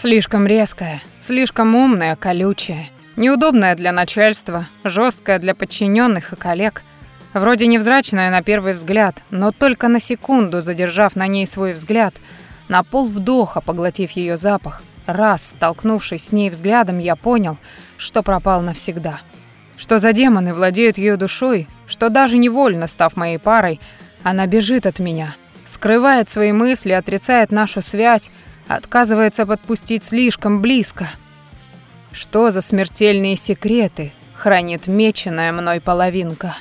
Слишком резкая, слишком умная, колючая, неудобная для начальства, жесткая для подчиненных и коллег. Вроде невзрачная на первый взгляд, но только на секунду задержав на ней свой взгляд, на пол вдоха поглотив ее запах, раз столкнувшись с ней взглядом, я понял, что пропал навсегда. Что за демоны владеют ее душой, что даже невольно став моей парой, она бежит от меня, скрывает свои мысли, отрицает нашу связь, отказывается подпустить слишком близко. Что за смертельные секреты хранит меченая мной половинка?»